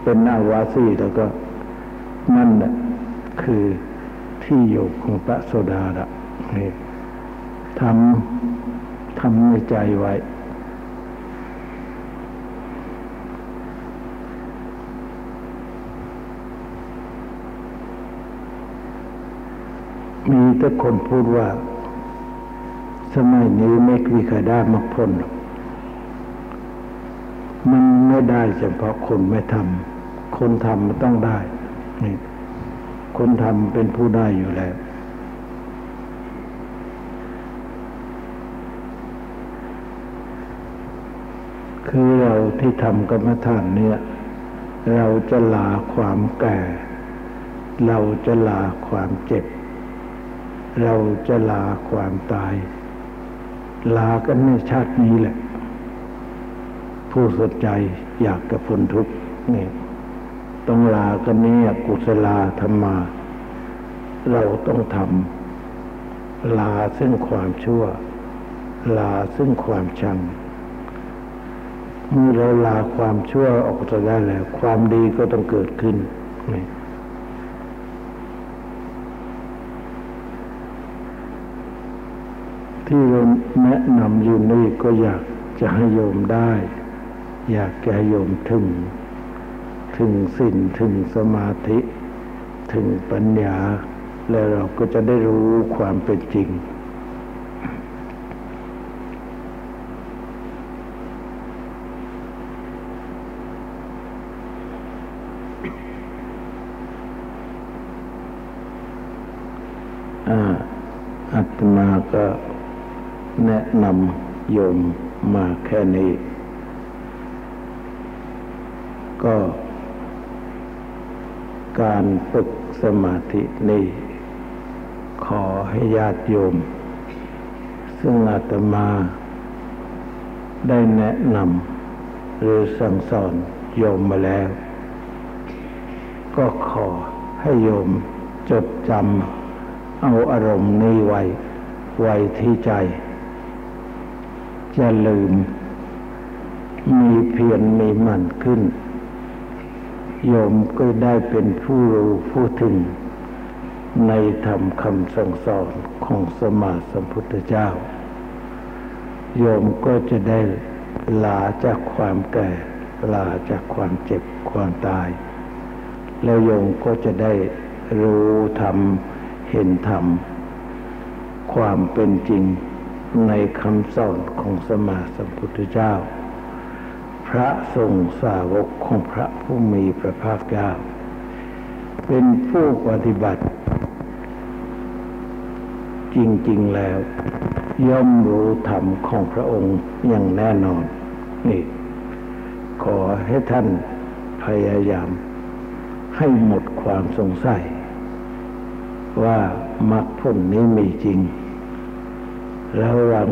เป็นอาวาสีแล้วก็นั่นแหละคือที่อยู่ของพระโสดาละนี่ ทำทำในใจไว้ มีแต่คนพูดว่า สมัยนี้ไม่มีใครได้มรรคผลหรอกมันไม่ได้เฉพาะคนไม่ทำคนทำมันต้องได้นี่คนทำเป็นผู้ได้อยู่แล้ว คือเราที่ทำกรรมฐานเนี่ย เราจะลาความแก่ เราจะลาความเจ็บ เราจะลาความตาย ลากันในชาตินี้แหละ ผู้สนใจอยากจะพ้นทุกข์นี่ต้องลากันนี้กุศลาธรรมา เราต้องทำลาซึ่งความชั่ว ลาซึ่งความชัง เมื่อเราลาความชั่วออกจะได้แล้ว ความดีก็ต้องเกิดขึ้นที่เราแนะนำอยู่นี่ก็อยากจะให้โยมได้ อยากแก่โยมถึง ถึงสินถึงสมาธิ ถึงปัญญา แล้วเราก็จะได้รู้ความเป็นจริง อัตมาก็แนะนำโยมมาแค่นี้ ก็การฝึกสมาธินี้ขอให้ญาติโยม ซึ่งอาตมาได้แนะนำหรือสั่งสอนโยมมาแล้ว ก็ขอให้โยมจดจำ เอาอารมณ์นี้ไว้ ไว้ที่ใจ จะลืม มีเพียรมีมันขึ้น โยมก็ได้เป็นผู้รู้ผู้ถึง ในธรรมคำสั่งสอนของสมมาสัมพุทธเจ้า โยมก็จะได้ลาจากความแก่ ลาจากความเจ็บความตาย แล้วโยมก็จะได้รู้ธรรม เห็นธรรม ความเป็นจริงในคำสอนของสมมาสัมพุทธเจ้า พระทรงสาวกของพระผู้มีพระภาคเจ้า เป็นผู้ปฏิบัติ จริง ๆ แล้ว ย่อมรู้ธรรมของพระองค์อย่างแน่นอน นี่ ขอให้ท่านพยายามให้หมดความสงสัย ว่ามรรคผลนี้มีจริง แล้วเรา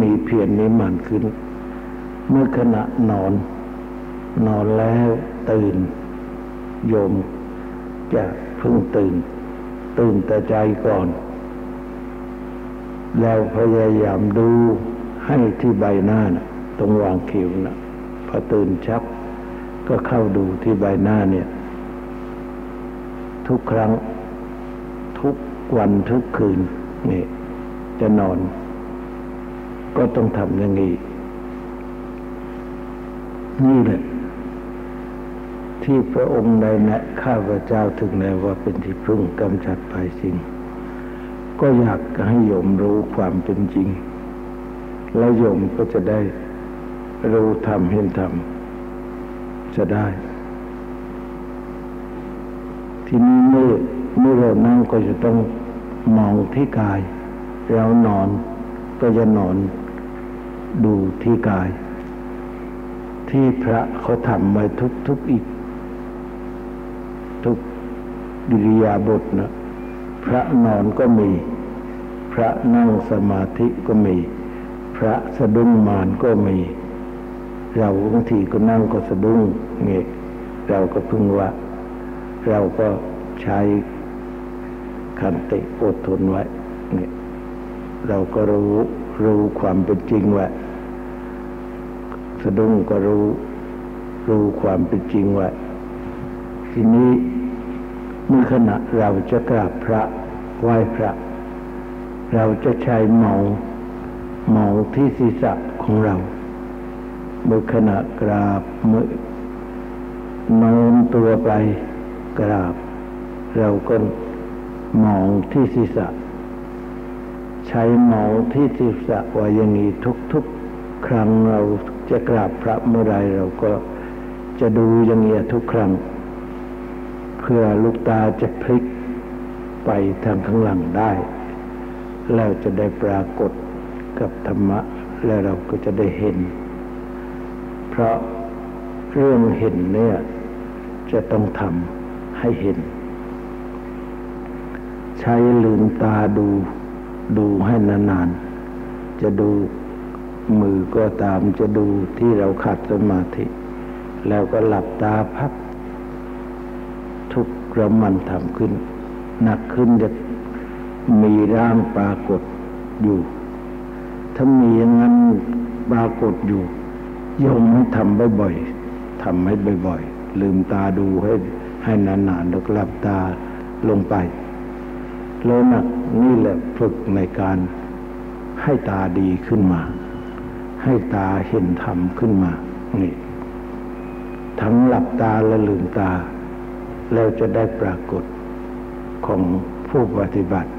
มีเพียรนี้มันขึ้น เมื่อขณะนอน นอนแล้วตื่น โยมจะเพิ่งตื่น ตื่นแต่ใจก่อน แล้วพยายามดูให้ที่ใบหน้านะตรงวางคิ้วนะพอตื่นชับก็เข้าดูที่ใบหน้าเนี่ย ทุกครั้ง ทุกวันทุกคืนนี่จะนอน ก็ต้องทำอย่างนี้นี่แหละที่พระองค์ได้แนะข้าพระเจ้าถึงแล้วว่าเป็นที่พึ่งกำจัดภัยสิ่งก็อยากให้โยมรู้ความเป็นจริง แล้วโยมก็จะได้รู้ธรรมเห็นธรรมจะได้ ทีนี้เมื่อเมื่อเรานั่งก็จะต้องมองที่กาย แล้วนอนก็จะนอนดูที่กาย ที่พระเขาทำไว้ทุกทุกอีก ทุกดิริยาบทนะพระนอนก็มี พระนั่งสมาธิก็มี พระสะดุ้งมานก็มี เราบางทีก็นั่งก็สะดุ้งเงี้ยเราก็พึงว่า เราก็ใช้ขันติอดทนไว้เนี่ยเราก็รู้รู้ความเป็นจริงว่าสะดุ้งก็รู้ รู้ความเป็นจริงว่าทีนี้เมื่อขณะเราจะกราบพระไหว้พระ เราจะใช้เมาเมาที่ศีรษะของเรา เมื่อขณะกราบเมื่อโน้มตัวไป กราบ เราก็มองที่ศีรษะ ใช้มองที่ศีรษะว่าอย่างนี้ทุกๆ ครั้งเราจะกราบพระเมื่อไรเราก็จะดูอย่างนี้ทุกครั้ง เพื่อลูกตาจะพลิกไปทางข้างหลังได้แล้วจะได้ปรากฏกับธรรมะ และเราก็จะได้เห็น เพราะเรื่องเห็นเนี่ยจะต้องทำ ให้เห็น ใช้ลืมตาดูดูให้นานๆ จะดูมือก็ตามจะดูที่เราขัดสมาธิ แล้วก็หลับตาพับ ทุกระมันทำขึ้น หนักขึ้นจะมีร่างปรากฏอยู่ ถ้ามีอย่างนั้นปรากฏอยู่ยมให้ทำบ่อยๆทำให้บ่อยๆ ลืมตาดูให้ ให้นานๆแล้วหลับตาลงไปแล้วนักนี่แหละฝึกในการให้ตาดีขึ้นมา ให้ตาเห็นธรรมขึ้นมา นี่ ทั้งหลับตาและลืมตา แล้วจะได้ปรากฏของผู้ปฏิบัติ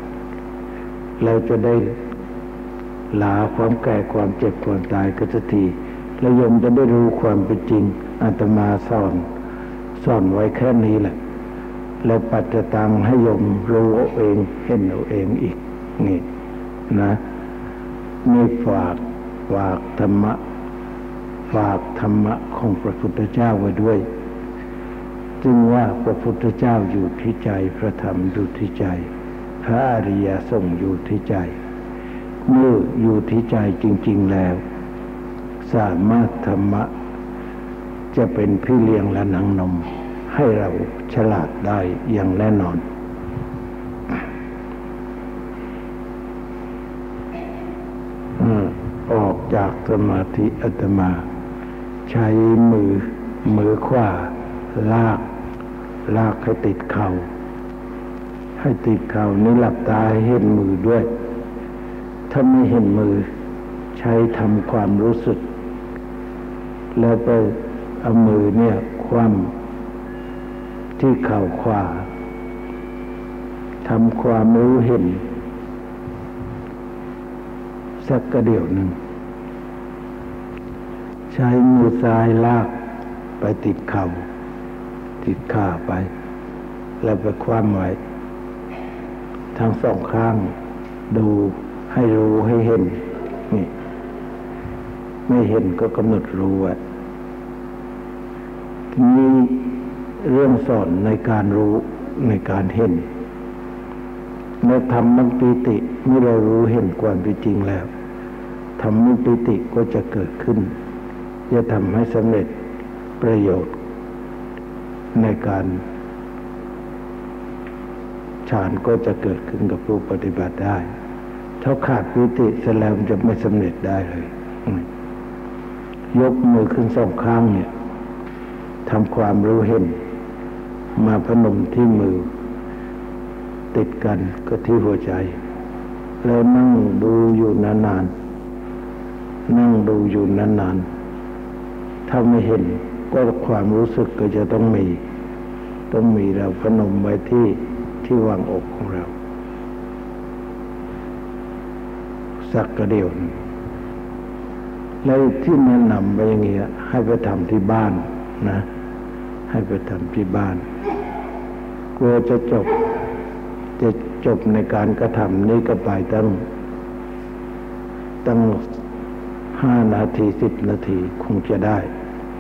แล้วจะได้ลาความแก่ความเจ็บความตายก็จะทีและยมจะได้รู้ความเป็นจริงอาตมาสอน สอนไว้แค่นี้แหละ แล้วปัจจตังให้ยมรู้เอาเองเห็นเอาเองอีก นี่นะนี่ฝากฝากธรรมะ ฝากธรรมะของพระพุทธเจ้าไว้ด้วย จึงว่าพระพุทธเจ้าอยู่ที่ใจพระธรรมอยู่ที่ใจ พระอริยสงฆ์อยู่ที่ใจเมื่ออยู่ที่ใจจริง ๆแล้ว สามารถธรรมะ จะเป็นพี่เลี้ยงและนางนม ให้เราฉลาดได้อย่างแน่นอน ออกจากสมาธิอัตมา ใช้มือมือขวาลาก ลากให้ติดเขา่าให้ติดเข่านี่หลับตาให้เห็นมือด้วย ถ้าไม่เห็นมือ ใช้ทำความรู้สึก แล้วไป เอามือเนี่ยคว่ำที่เข่าขวาทำความรู้เห็น สักกระเดี่ยวหนึ่ง ใช้มือซ้ายลากไปติดเข่าติดขาไป แล้วไปคว้ำไว้ทั้งสองข้าง ดูให้รู้ให้เห็นนี่ไม่เห็นก็กำหนดรู้ไว้ ทีเรื่องสอนในการรู้ในการเห็นเมื่อทำมันปิติเมื่อเรารู้เห็นความเป็นจริงแล้วทำมันปิติก็จะเกิดขึ้น จะทำให้สำเร็จประโยชน์ ในการฌานก็จะเกิดขึ้นกับผู้ปฏิบัติได้ ถ้าขาดปิติแสดงจะไม่สำเร็จได้เลย ยกมือขึ้นสองข้างเนี่ย ทำความรู้เห็น มาพนมที่มือ ติดกันก็ที่หัวใจ แล้วนั่งดูอยู่นานๆนั่งดูอยู่นานๆถ้าไม่เห็นก็ความรู้สึกก็จะต้องมี ต้องมีเราพนมไว้ที่ที่วางอกของเรา สักกระเดียวแล้วที่แนะนำไปอย่างเงี้ยให้ไปทำที่บ้านนะ ให้ไปทำที่บ้าน กลัวจะจบ จะจบในการกระทำนี้ก็ไปตั้ง ตั้งห้านาทีสิบนาทีคงจะได้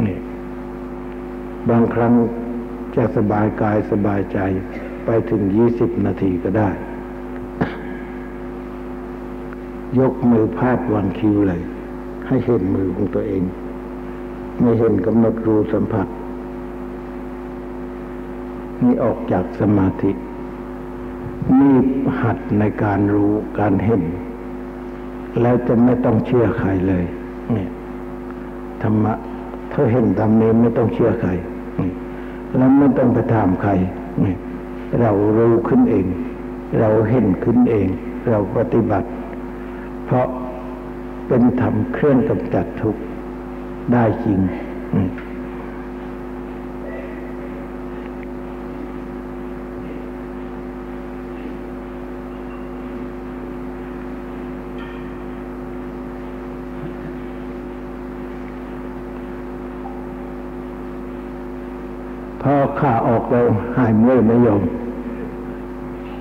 นี่บางครั้งจะสบายกายสบายใจไปถึงยี่สิบนาทีก็ได้ ยกมือพาดวางคิวเลย ให้เห็นมือของตัวเอง ไม่เห็นกำหนดรู้สัมผัส นี่ออกจากสมาธินี่หัดในการรู้การเห็น แล้วจะไม่ต้องเชื่อใครเลยเนี่ยธรรมะถ้าเห็นตามนี้ไม่ต้องเชื่อใครแล้วไม่ต้องไปถามใครเนี่ยเรารู้ขึ้นเอง เราเห็นขึ้นเอง เราปฏิบัติ เพราะเป็นธรรมเครื่องกำจัดทุกข์ได้จริงพอ ข้าหายเมื่อยไม่ยอม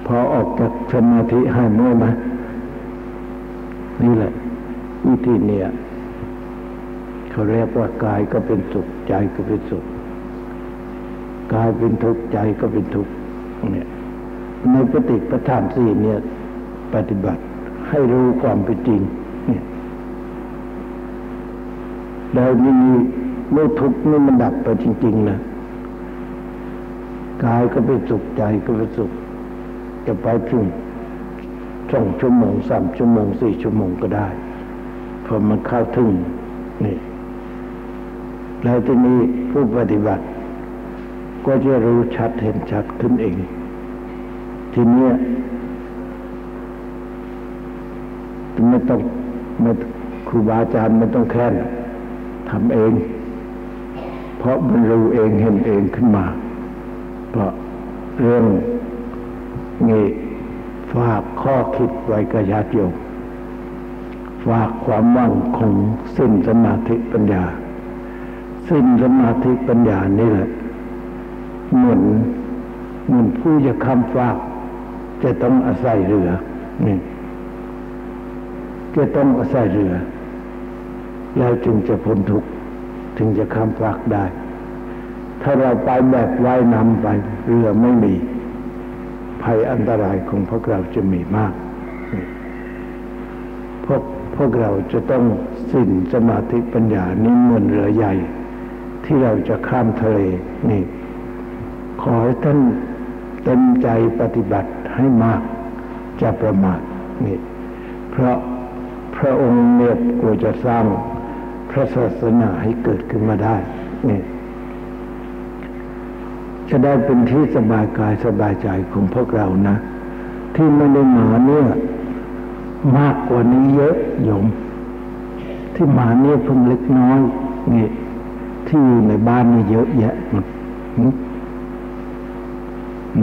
พอออกจากสมาธิหายเมื่อยไหมนี่แหละ วิธีเนี่ยเขาเรียกว่ากายก็เป็นสุข ใจก็เป็นสุขกายเป็นทุกข์ใจก็เป็นทุกข์เนี่ยในปฏิปทานสี่เนี่ย ปฏิบัติให้รู้ความเป็นจริงเนี่ยแล้วนี่เมื่อทุกข์นี่มันดับไปจริงๆนะ กายก็เป็นสุขใจก็เป็นสุข จะไปถึงสองชั่วโมงสามชั่วโมงสี่ชั่วโมงก็ได้พอมันเข้าถึงนี่แล้วทีนี้ผู้ปฏิบัติ ก็จะรู้ชัดเห็นชัดขึ้นเอง ทีนี้ไม่ต้องไม่ครูบาอาจารย์ไม่ต้องแค้นทำเอง เพราะมันรู้เองเห็นเองขึ้นมา เพราะเรื่องนี้ฝากข้อคิดไว้กับญาติโยมฝากความว่งของสิ้นสมาธิปัญญา สิ้นสมาธิปัญญานี่แหละเหมือนเหมือนผู้จะข้ามฝาก จะต้องอาศัยเรือนี่จะต้องอาศัยเรือ แล้วจึงจะพ้นทุกข์ถึงจะข้ามฝากได้ ถ้าเราไปแบบว่ายน้ำไปเรือไม่มี ภัยอันตรายของพวกเราจะมีมาก พวกพวกเราจะต้องสิ้นสมาธิปัญญานี่เหมือนเรือใหญ่ ที่เราจะข้ามทะเลนี่ ขอให้ท่านเต็มใจปฏิบัติให้มากจะประมาทนี่เพราะพระองค์เนี่ยกลัวจะสร้างพระศาสนาให้เกิดขึ้นมาได้นี่ จะได้เป็นที่สบายกายสบายใจของพวกเรานะ ที่ไม่ได้มาเนี่ยมากกว่านี้เยอะโยม ที่มาเนี่ยเพิ่งเล็กน้อยนี่ที่อยู่ในบ้านนี่เยอะแยะหมด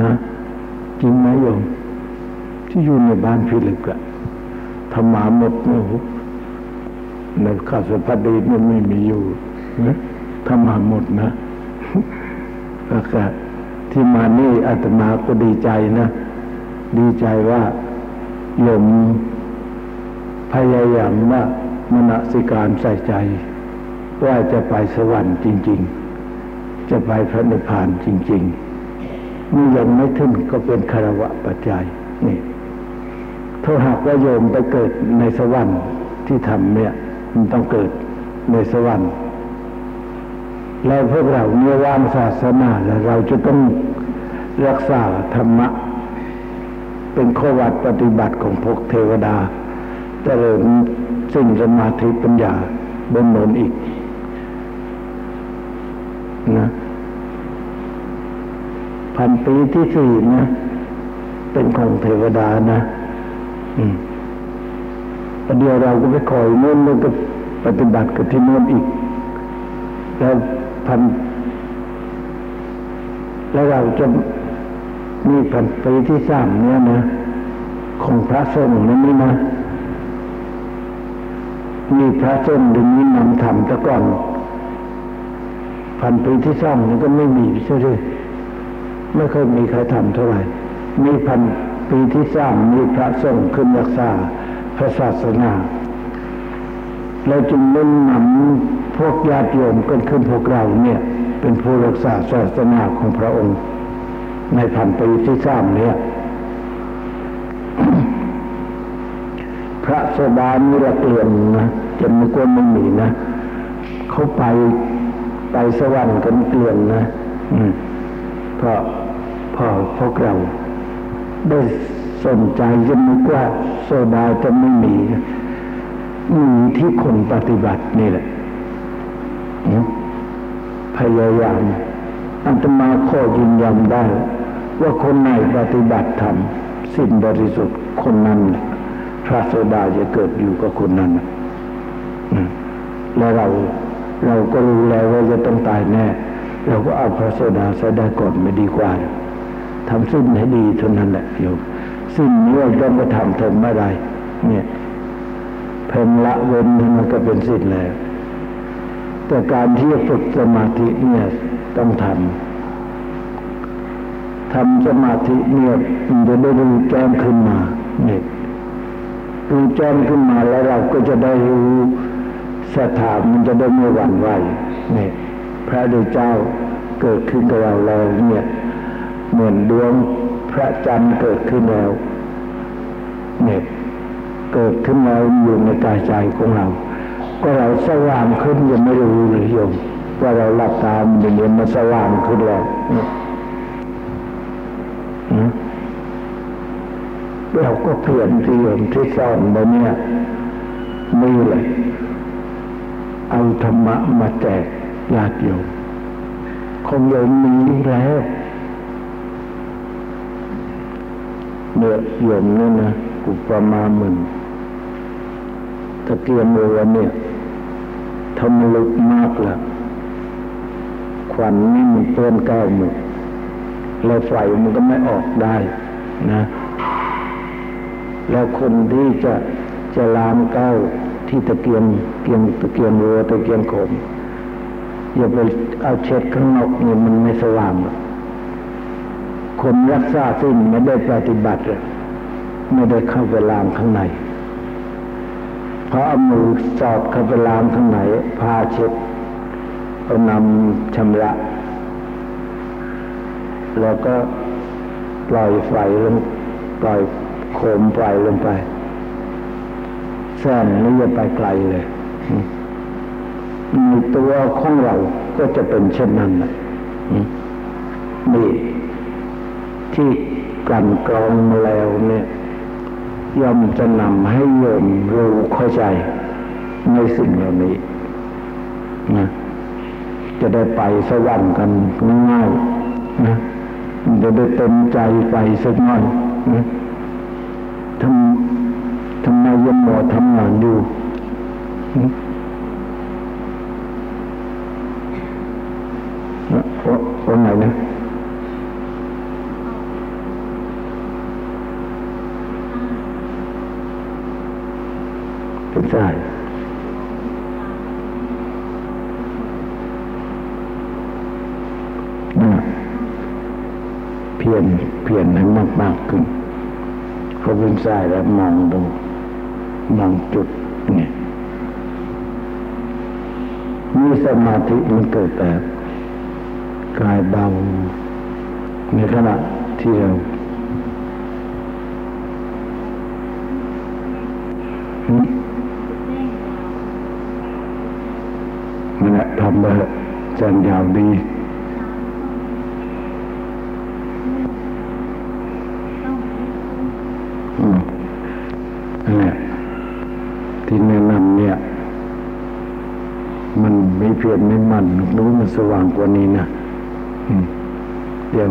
นะจริงไหมโยม ที่อยู่ในบ้านพี่ลึกอะทำมาหมดโอ้ในข้าสพัดีนี่ไม่มีอยู่นะทำมาหมดนะ แล้วก็ที่มานี่อาตมาก็ดีใจนะ ดีใจว่าโยมพยายามว่ามณสิการใส่ใจ ว่าจะไปสวรรค์จริง ๆ จะไปพระนิพพานจริง ๆ นี่ยังไม่ถึงก็เป็นคารวะปัจจัยนี่ถ้าหากว่าโยมไปเกิดในสวรรค์ที่ทำเนี่ย มันต้องเกิดในสวรรค์ แล้วพวกเราเนื้อวางศาสนาแล้วเราจะต้องรักษาธรรมะ เป็นข้อวัดปฏิบัติของพวกเทวดาเจริญสิ่งสมาธิปัญญาบนโนนอีกนะพันปีที่สี่นะ เป็นของเทวดานะอืมประเดี๋ยวเราก็ไปคอยโน่นแล้วก็ปฏิบัติกับที่โน่นอีกแล้ว พันแล้วเราจะมีพันปีที่สามเนี่ยนะ ของพระสงฆ์นั่นนี่นะ มีพระสงฆ์ดึงนี้นำทำแต่ก่อน พันปีที่สองนี่ก็ไม่มีใช่ไหมไม่เคยมีใครทำเท่าไหร่ มีพันปีที่สามมีพระสงฆ์ขึ้นรักษาพระศาสนา เราจึงเน้นนำพวกญาติโยมกันขึ้นพวกเราเนี่ย เป็นผู้รักษาศาสนาของพระองค์ ในพันปีที่สามเนี่ย พระสดานี่ละเกลียนนะจะไม่กวนไม่มีนะเขาไปไปสวรรค์กันเกลียนนะอืเพราะพอพวกเราได้สนใจจะนึกว่าโซดาจะไม่มี มีที่คนปฏิบัตินี่แหละพยายามอันตมาข้อยืนยันได้ ว่าคนไหนปฏิบัติธรรมสิ้นบริสุทธิ์คนนั้นพระโสดาจะเกิดอยู่กับคนนั้นแล้วเราเราก็รู้แล้วว่าจะต้องตายแน่ เราก็เอาพระโสดาซะได้ก่อนไม่ดีกว่าทำสิ้นให้ดีเท่านั้นแหละโยมสิ้นนี้ต้องไปทำทำไม่ได้เนี่ย เพิ่มละเว้นมันก็เป็นสิ้นแล้ว แต่การที่ฝึกสมาธิเนี่ยต้องทำทำสมาธิเนี่ยมันจะได้รู้แจ้งขึ้นมาเนี่ยรู้แจ้งขึ้นมาแล้วเราก็จะได้รู้สถานมันจะได้ไม่หวั่นไหวเนี่ยพระเดชเจ้าเกิดขึ้นกับเราแล้วเนี่ยเหมือนดวงพระจันทร์เกิดขึ้นแล้วเนี่ย เกิดขึ้นแล้วอยู่ในกายใจของเรา ก็เราสว่างขึ้นยังไม่รู้เลยโยมว่าเราหลับตาอย่างนี้มันสว่างขึ้นแล้วเราก็เพียรที่โยมที่สอนมาเนี่ยนี่เลยเอาธรรมะมาแจกญาติโยมคงโยมมีแล้วเนื้อโยมนี่นะกุปมาหมื่น ตะเกียงโมวันเนี่ยทำลึกมากละควันนี่มันเปื้อนก้าวมือแล้วไฟมันก็ไม่ออกได้นะ แล้วคนที่จะจะล้างก้าวที่ตะเกียงเกียงตะเกียงรัวตะเกียงขมอย่าไปเอาเช็ดข้างนอกนี่มันไม่สว่างคนรักษาสิ้นไม่ได้ปฏิบัติ ไม่ได้เข้าไปลางข้างใน พอเอามือสอดเข้าไปล้างข้างในพาเช็ดเอานำชำระ แล้วก็ปล่อยไฟลงปล่อยโคมไฟลงไปแสนนี้จะไปไกลเลยในตัวของเราก็จะเป็นเช่นนั้นแหละนี่ที่กันกรองแล้วเนี่ย ย่อมจะนำให้โยมรู้เข้าใจในสิ่งเหล่านี้นะจะได้ไปสวรรค์กันง่ายๆนะจะได้เต็มใจไปสักหน่อยนะทำทำไมยังหมอทำงานอยู่ว่าไงนะใช่เพียนเพียนให้มากมากขึ้น เขาเป็นสายแล้วมองดูมองจุดเนี่ยมีสมาธิมันเกิดแต่กายเบาในขณะที่เรามันทำได้จันยาวดีนี่ที่แนะนำเนี่ย มันไม่ เพียรไม่มันรู้มันสว่างกว่านี้นะเดี๋ยว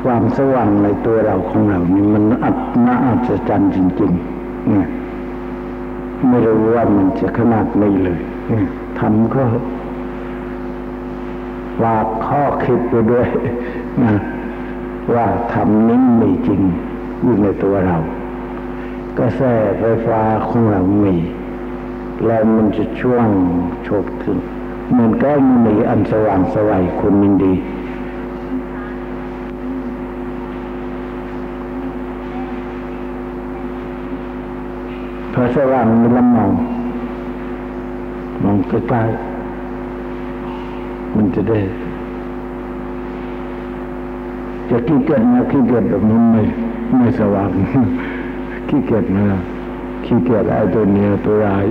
ความสว่างในตัวเราของเรานี่มันอัดน่าอัศจรรย์จริง ๆ เนี่ย ไม่รู้ว่ามันจะขนาดนี้เลยทำก็วากข้อคิดไปด้วยนะว่าทำนี้มีจริงอยู่ในตัวเรา กระแสไฟฟ้าของเรามีแล้วมันจะช่วงโฉบถึง เหมือนก้อนมีอันสว่างสวัยคุณมินดี พอสว่างมันละมอง มองใกล้ๆมันจะได้ จะขี้เกียจนะขี้เกียจแบบนี้ไม่ไม่สว่างขี้เกียจนะขี้เกียจไอ้ตัวเนี้ยตัวร้าย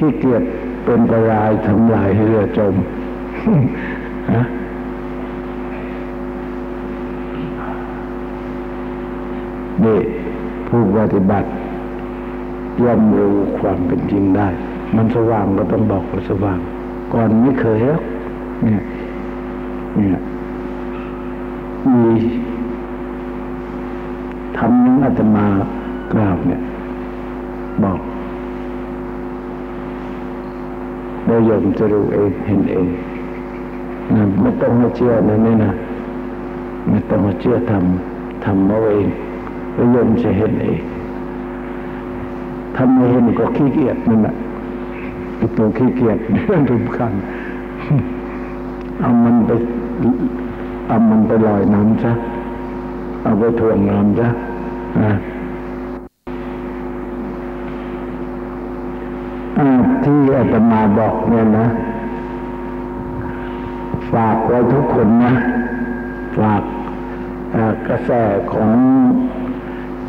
ขี้เกียจเป็นประรายทำลายให้เรือจมฮะนี่ผู้ปฏิบัติย่อมรู้ความเป็นจริงได้ มันสว่างก็ต้องบอกว่าสว่าง ก่อนไม่เคยหรอกเนี่ยเนี่ย จะรู้เองเห็นเองนะไม่ต้องมาเชื่อนะนี่นะไม่ต้องมาเชื่อทำทำเอาเองเรายมจะเห็นเองทำไม่เห็นก็ขี้เกียจนั่นแหละตัวขี้เกียจทุกขันเอามันไปเอามันไปลอยน้ำซะเอาไปถ่วงน้ำซะนะ ที่อาตมาบอกเนี่ยนะ ฝากไว้ทุกคนนะ ฝากกระแสของ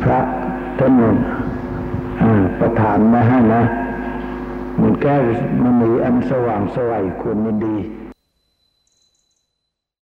พระท่านประธานมาให้นะ มันแก้มันมีอันสว่างสวัยควรมันดี